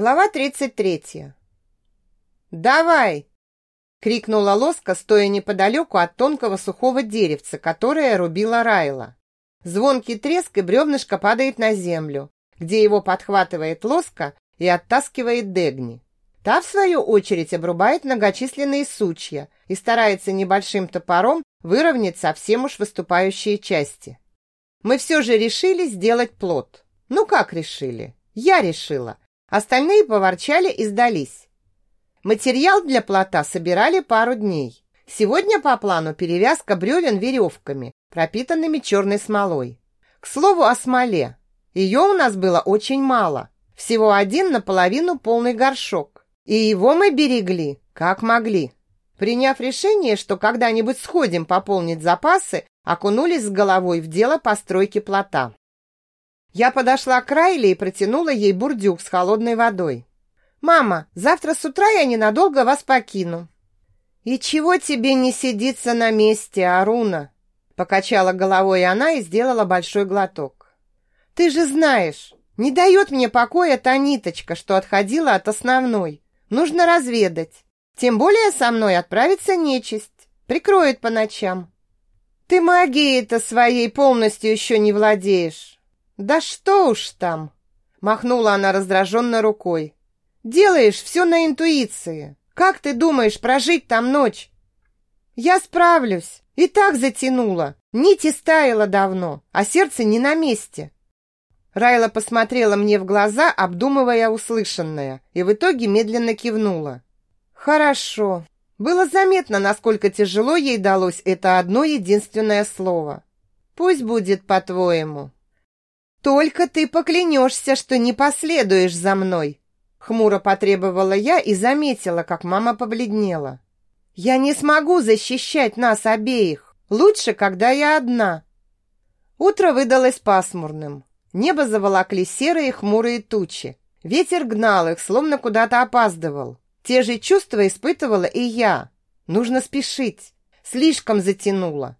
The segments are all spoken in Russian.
Глава 33. «Давай!» — крикнула Лоска, стоя неподалеку от тонкого сухого деревца, которое рубила Райла. Звонкий треск и бревнышко падает на землю, где его подхватывает Лоска и оттаскивает Дегни. Та, в свою очередь, обрубает многочисленные сучья и старается небольшим топором выровнять совсем уж выступающие части. Мы все же решили сделать плод. Ну как решили? Я решила. Остальные поворчали и сдались. Материал для плота собирали пару дней. Сегодня по плану перевязка бревен веревками, пропитанными черной смолой. К слову о смоле. Ее у нас было очень мало. Всего один наполовину полный горшок. И его мы берегли, как могли. Приняв решение, что когда-нибудь сходим пополнить запасы, окунулись с головой в дело постройки плота. Я подошла к Райле и протянула ей бурдюк с холодной водой. «Мама, завтра с утра я ненадолго вас покину». «И чего тебе не сидится на месте, Аруна?» Покачала головой она и сделала большой глоток. «Ты же знаешь, не дает мне покоя та ниточка, что отходила от основной. Нужно разведать. Тем более со мной отправится нечисть. Прикроет по ночам». «Ты магией-то своей полностью еще не владеешь. «Да что уж там!» Махнула она раздраженно рукой. «Делаешь все на интуиции. Как ты думаешь прожить там ночь?» «Я справлюсь. И так затянула. Нити стаяла давно, а сердце не на месте». Райла посмотрела мне в глаза, обдумывая услышанное, и в итоге медленно кивнула. «Хорошо». Было заметно, насколько тяжело ей далось это одно единственное слово. «Пусть будет по-твоему». «Только ты поклянешься, что не последуешь за мной!» Хмуро потребовала я и заметила, как мама побледнела. «Я не смогу защищать нас обеих. Лучше, когда я одна». Утро выдалось пасмурным. Небо заволокли серые хмурые тучи. Ветер гнал их, словно куда-то опаздывал. Те же чувства испытывала и я. Нужно спешить. Слишком затянуло.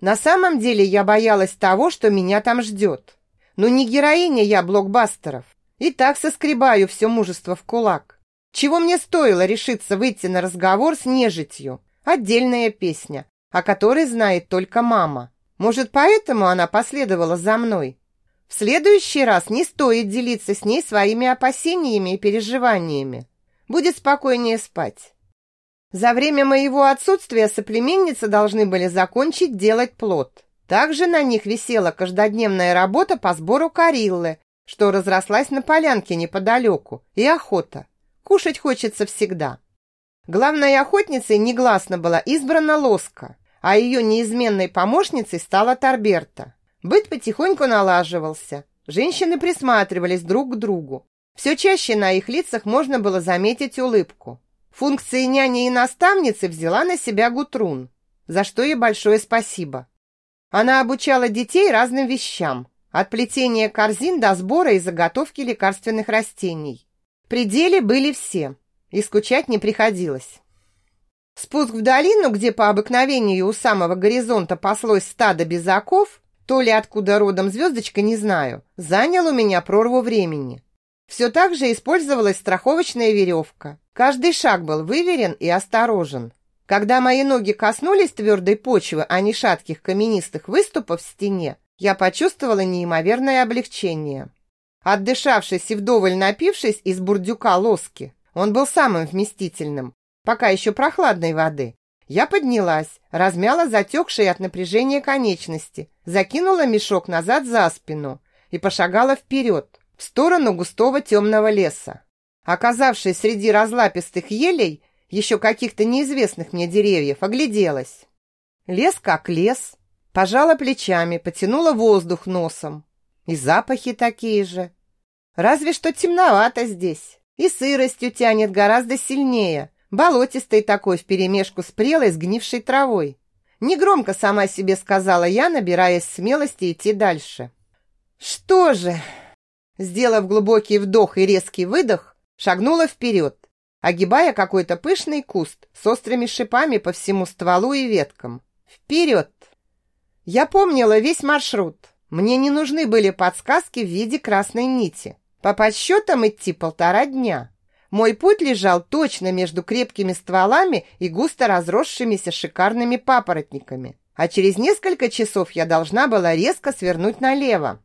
На самом деле я боялась того, что меня там ждет. Но не героиня я блокбастеров. И так соскребаю все мужество в кулак. Чего мне стоило решиться выйти на разговор с нежитью? Отдельная песня, о которой знает только мама. Может, поэтому она последовала за мной? В следующий раз не стоит делиться с ней своими опасениями и переживаниями. Будет спокойнее спать. За время моего отсутствия соплеменницы должны были закончить делать плод. Также на них висела каждодневная работа по сбору кариллы, что разрослась на полянке неподалеку, и охота. Кушать хочется всегда. Главной охотницей негласно была избрана Лоска, а ее неизменной помощницей стала Торберта. Быт потихоньку налаживался. Женщины присматривались друг к другу. Все чаще на их лицах можно было заметить улыбку. Функции няни и наставницы взяла на себя Гутрун, за что ей большое спасибо. Она обучала детей разным вещам, от плетения корзин до сбора и заготовки лекарственных растений. При деле были все, и скучать не приходилось. Спуск в долину, где по обыкновению у самого горизонта паслось стадо безаков, то ли откуда родом звездочка, не знаю, занял у меня прорву времени. Все так же использовалась страховочная веревка. Каждый шаг был выверен и осторожен. Когда мои ноги коснулись твердой почвы, а не шатких каменистых выступов в стене, я почувствовала неимоверное облегчение. Отдышавшись и вдоволь напившись из бурдюка лоски, он был самым вместительным, пока еще прохладной воды, я поднялась, размяла затекшие от напряжения конечности, закинула мешок назад за спину и пошагала вперед, в сторону густого темного леса. Оказавшись среди разлапистых елей, еще каких-то неизвестных мне деревьев, огляделась. Лес как лес. Пожала плечами, потянула воздух носом. И запахи такие же. Разве что темновато здесь. И сыростью тянет гораздо сильнее. Болотистой такой вперемешку с прелой сгнившей травой. Негромко сама себе сказала я, набираясь смелости идти дальше. Что же? Сделав глубокий вдох и резкий выдох, шагнула вперед огибая какой-то пышный куст с острыми шипами по всему стволу и веткам. Вперед! Я помнила весь маршрут. Мне не нужны были подсказки в виде красной нити. По подсчетам идти полтора дня. Мой путь лежал точно между крепкими стволами и густо разросшимися шикарными папоротниками. А через несколько часов я должна была резко свернуть налево.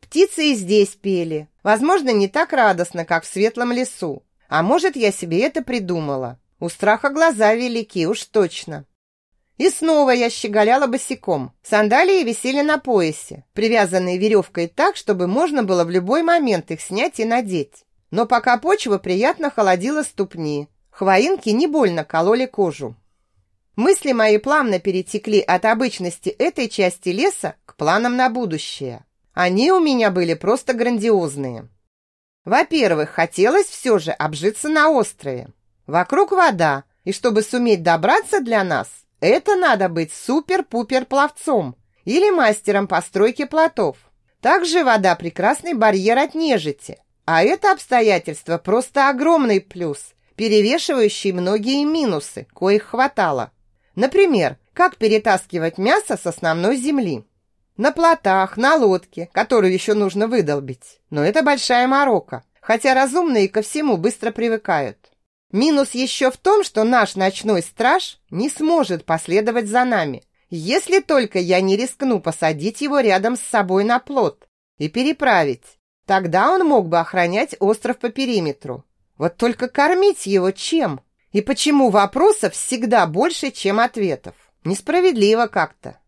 Птицы и здесь пели. Возможно, не так радостно, как в светлом лесу. А может, я себе это придумала. У страха глаза велики, уж точно. И снова я щеголяла босиком. Сандалии висели на поясе, привязанные веревкой так, чтобы можно было в любой момент их снять и надеть. Но пока почва приятно холодила ступни, хвоинки не больно кололи кожу. Мысли мои плавно перетекли от обычности этой части леса к планам на будущее. Они у меня были просто грандиозные. Во-первых, хотелось все же обжиться на острове. Вокруг вода, и чтобы суметь добраться для нас, это надо быть супер-пупер пловцом или мастером постройки плотов. Также вода прекрасный барьер от нежити, а это обстоятельство просто огромный плюс, перевешивающий многие минусы, коих хватало. Например, как перетаскивать мясо с основной земли. На плотах, на лодке, которую еще нужно выдолбить. Но это большая морока, хотя разумные ко всему быстро привыкают. Минус еще в том, что наш ночной страж не сможет последовать за нами, если только я не рискну посадить его рядом с собой на плот и переправить. Тогда он мог бы охранять остров по периметру. Вот только кормить его чем? И почему вопросов всегда больше, чем ответов? Несправедливо как-то.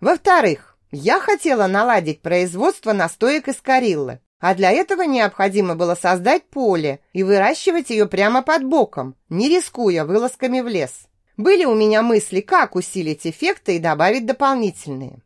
Во-вторых, я хотела наладить производство настоек из кориллы, а для этого необходимо было создать поле и выращивать ее прямо под боком, не рискуя вылазками в лес. Были у меня мысли, как усилить эффекты и добавить дополнительные.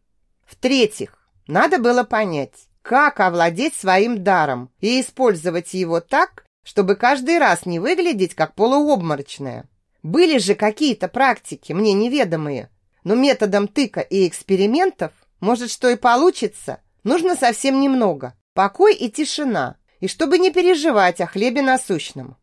В-третьих, надо было понять, как овладеть своим даром и использовать его так, чтобы каждый раз не выглядеть как полуобморочная. Были же какие-то практики, мне неведомые, но методом тыка и экспериментов может, что и получится. Нужно совсем немного. Покой и тишина. И чтобы не переживать о хлебе насущном.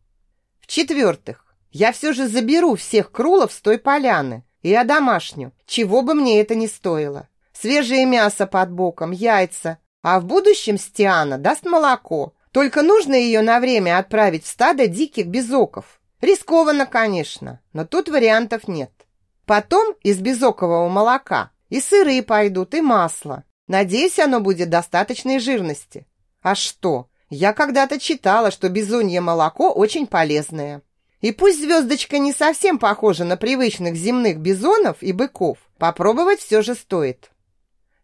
В-четвертых, я все же заберу всех крулов с той поляны и одомашню, чего бы мне это ни стоило. Свежее мясо под боком, яйца. А в будущем Стиана даст молоко. Только нужно ее на время отправить в стадо диких безоков. Рискованно, конечно, но тут вариантов нет. Потом из безокового молока и сыры пойдут, и масло. Надеюсь, оно будет достаточной жирности. А что? Я когда-то читала, что бизонье молоко очень полезное. И пусть звездочка не совсем похожа на привычных земных бизонов и быков, попробовать все же стоит.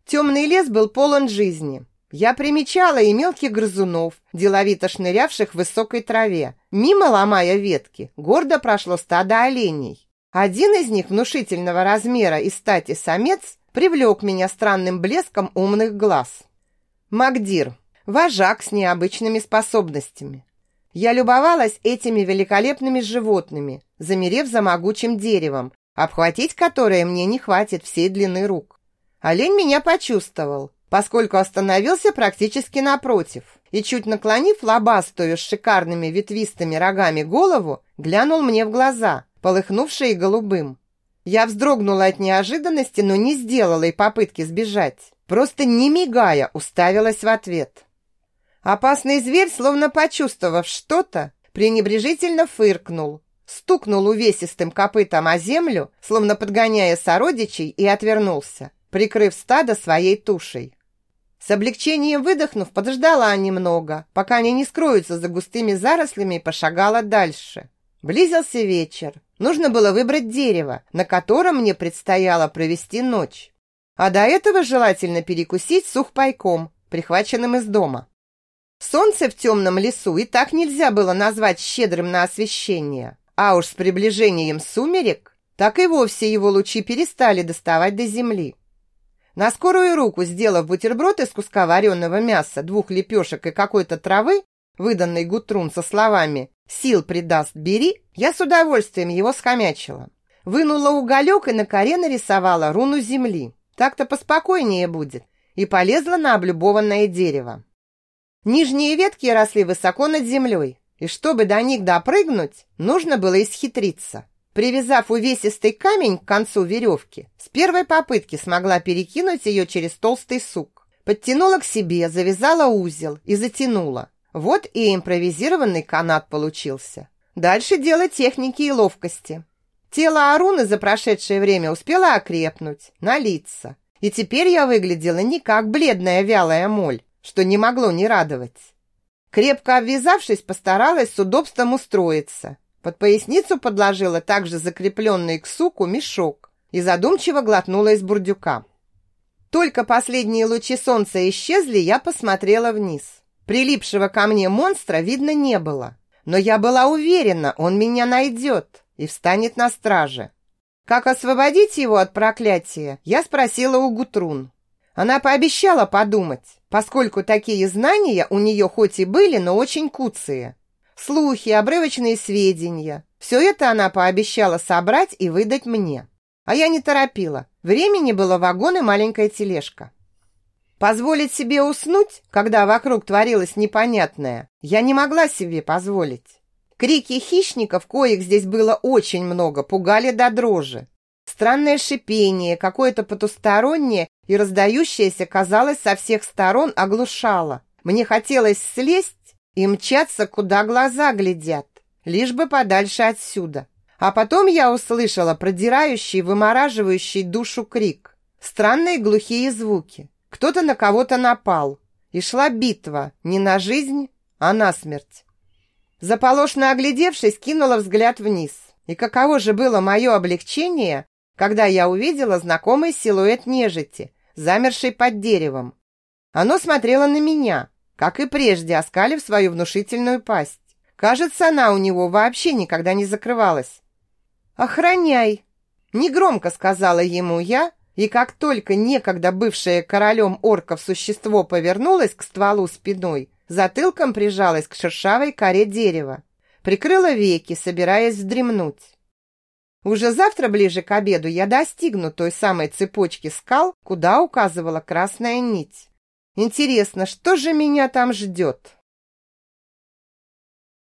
Темный лес был полон жизни. Я примечала и мелких грызунов, деловито шнырявших в высокой траве. Мимо, ломая ветки, гордо прошло стадо оленей. Один из них, внушительного размера и стати самец, привлек меня странным блеском умных глаз. Магдир, вожак с необычными способностями. Я любовалась этими великолепными животными, замерев за могучим деревом, обхватить которое мне не хватит всей длины рук. Олень меня почувствовал, поскольку остановился практически напротив и, чуть наклонив лобастую с шикарными ветвистыми рогами голову, глянул мне в глаза – полыхнувшие голубым. Я вздрогнула от неожиданности, но не сделала и попытки сбежать. Просто не мигая уставилась в ответ. Опасный зверь, словно почувствовав что-то, пренебрежительно фыркнул, стукнул увесистым копытом о землю, словно подгоняя сородичей, и отвернулся, прикрыв стадо своей тушей. С облегчением выдохнув, подождала немного, пока они не скроются за густыми зарослями и пошагала дальше. Близился вечер. Нужно было выбрать дерево, на котором мне предстояло провести ночь. А до этого желательно перекусить сухпайком, прихваченным из дома. Солнце в темном лесу и так нельзя было назвать щедрым на освещение, а уж с приближением сумерек, так и вовсе его лучи перестали доставать до земли. На скорую руку, сделав бутерброд из куска вареного мяса, двух лепешек и какой-то травы, выданной Гутрун со словами «Сил придаст, бери», я с удовольствием его схомячила. Вынула уголек и на коре нарисовала руну земли. Так-то поспокойнее будет. И полезла на облюбованное дерево. Нижние ветки росли высоко над землей, и чтобы до них допрыгнуть, нужно было исхитриться. Привязав увесистый камень к концу веревки, с первой попытки смогла перекинуть ее через толстый сук. Подтянула к себе, завязала узел и затянула. Вот и импровизированный канат получился. Дальше дело техники и ловкости. Тело Аруны за прошедшее время успело окрепнуть, налиться. И теперь я выглядела не как бледная вялая моль, что не могло не радовать. Крепко обвязавшись, постаралась с удобством устроиться. Под поясницу подложила также закрепленный к суку мешок и задумчиво глотнула из бурдюка. Только последние лучи солнца исчезли, я посмотрела вниз. Прилипшего ко мне монстра видно не было, но я была уверена, он меня найдет и встанет на страже. Как освободить его от проклятия, я спросила у Гутрун. Она пообещала подумать, поскольку такие знания у нее хоть и были, но очень куцые. Слухи, обрывочные сведения. Все это она пообещала собрать и выдать мне. А я не торопила. Времени было вагон и маленькая тележка. Позволить себе уснуть, когда вокруг творилось непонятное, я не могла себе позволить. Крики хищников, коих здесь было очень много, пугали до дрожи. Странное шипение, какое-то потустороннее и раздающееся, казалось, со всех сторон оглушало. Мне хотелось слезть и мчаться, куда глаза глядят, лишь бы подальше отсюда. А потом я услышала продирающий, вымораживающий душу крик. Странные глухие звуки. Кто-то на кого-то напал. И шла битва не на жизнь, а на смерть. Заполошно оглядевшись, кинула взгляд вниз. И каково же было мое облегчение, когда я увидела знакомый силуэт нежити, замерший под деревом. Оно смотрело на меня, как и прежде, оскалив свою внушительную пасть. Кажется, она у него вообще никогда не закрывалась. «Охраняй!» Негромко сказала ему я, и как только некогда бывшее королем орков существо повернулось к стволу спиной, затылком прижалась к шершавой коре дерева, прикрыла веки, собираясь вздремнуть. Уже завтра ближе к обеду я достигну той самой цепочки скал, куда указывала красная нить. Интересно, что же меня там ждет?